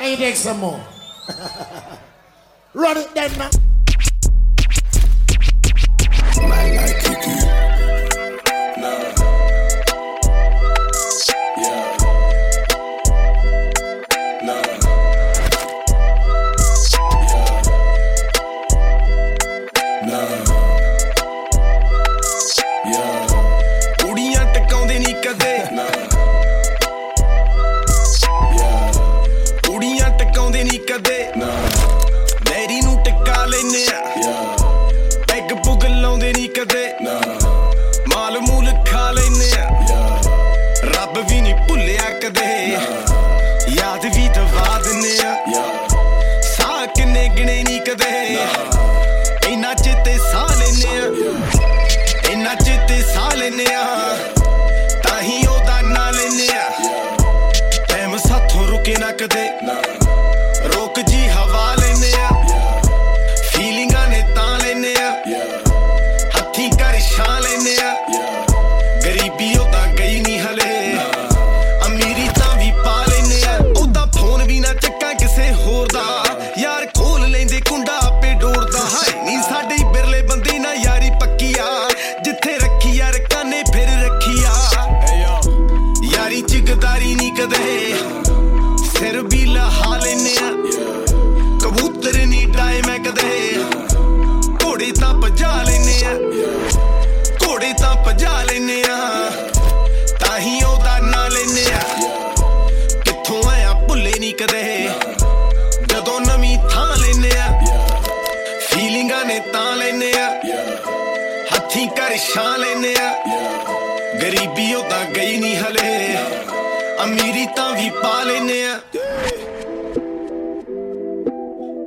And you take some more. Run it then now. ਗਿਣੇ ਨਹੀਂ ਚਿੱਤੇ ਸਾਹ ਲੈਨੇ ਆ ਇੰਨਾ ਚਿੱਤੇ ਸਾਹ ਲੈਨੇ ਆ ਤਾਂ ਹੀ ਉਹਦਾ ਨਾਂ ਲੈਨੇ ਆ ਟਾਈਮ ਸਾਥੋਂ ਰੁਕੇ ਨਾ ਕਦੇ। ਕਦੇ ਸਿਰ ਵੀ ਲਹਾ ਲੈਨੇ ਆ। ਕਬੂਤਰ ਨਹੀਂ ਡਾਏ ਮੈਂ ਕਦੇ ਘੋੜੇ ਤਾਂ ਭਜਾ ਲੈਨੇ ਆ। ਘੋੜੇ ਤਾਂ ਭਜਾ ਲੈਨੇ ਆ। ਤਾਂ ਹੀ ਉਹਦਾ ਨਾਂ ਲੈਨੇ ਆ। ਕਿੱਥੋਂ ਆਇਆ, ਭੁੱਲੇ ਨਹੀਂ ਕਦੇ। ਜਦੋਂ ਨਵੀਂ ਥਾਂ ਲੈਨੇ ਆ। ਫੀਲਿੰਗਾਂ ਨੇ ਤਾਂ ਲੈਨੇ ਆ। ਹੱਥੀਂ ਕਰ ਛਾਂ ਲੈਨੇ ਆ। ਗਰੀਬੀ ਉਹ ਤਾਂ ਗਈ ਨਹੀਂ ਹਲੇ। ਅਮੀਰੀ ਤਾਂ ਵੀ ਪਾ ਲੈਨੇ ਆ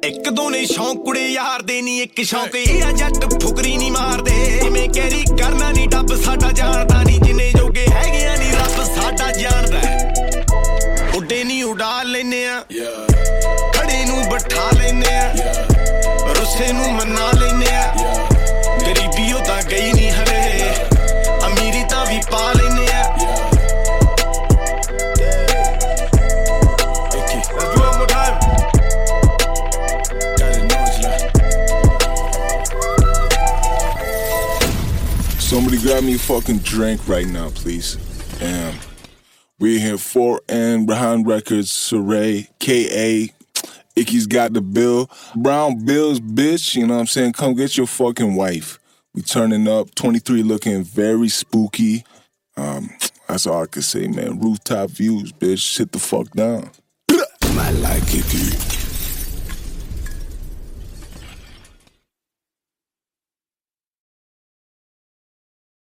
ਇੱਕ ਦੋ ਨੇ ਸ਼ੌਂਕ ਕੁੜੇ ਯਾਰ ਦੇ ਨਹੀਂ ਇੱਕ ਸ਼ੌਂਕ ਇਹ ਆ ਜੱਟ ਫੁਕਰੀ ਨਹੀਂ ਮਾਰਦੇ ਜਿਵੇਂ ਕੈਰੀ ਕਰਨਾ ਨਹੀਂ ਡੱਬ ਸਾਡਾ ਜਾਣਦਾ ਨਹੀਂ ਜਿੰਨੇ ਜੋਗੇ ਹੈਗੇ ਆ ਨਹੀਂ ਰੱਬ ਸਾਡਾ ਜਾਣਦਾ ਹੈ। ਉੱਡੇ ਨਹੀਂ ਉਡਾ ਲੈਨੇ ਆ Yeah. ਖੜੇ ਨੂੰ ਬਿਠਾ ਲੈਨੇ ਆ ਰੁੱਸੇ ਨੂੰ ਮਨਾ Somebody grab me a fucking drink right now, please. Damn. We're here 4N, Behind Records, Saray, KA. Icky's got the bill. Brown Bills, bitch. You know what I'm saying? Come get your fucking wife. We turning up. 23 looking very spooky. Um, that's all I can say, man. Rooftop views, bitch. Sit the fuck down. I like Icky.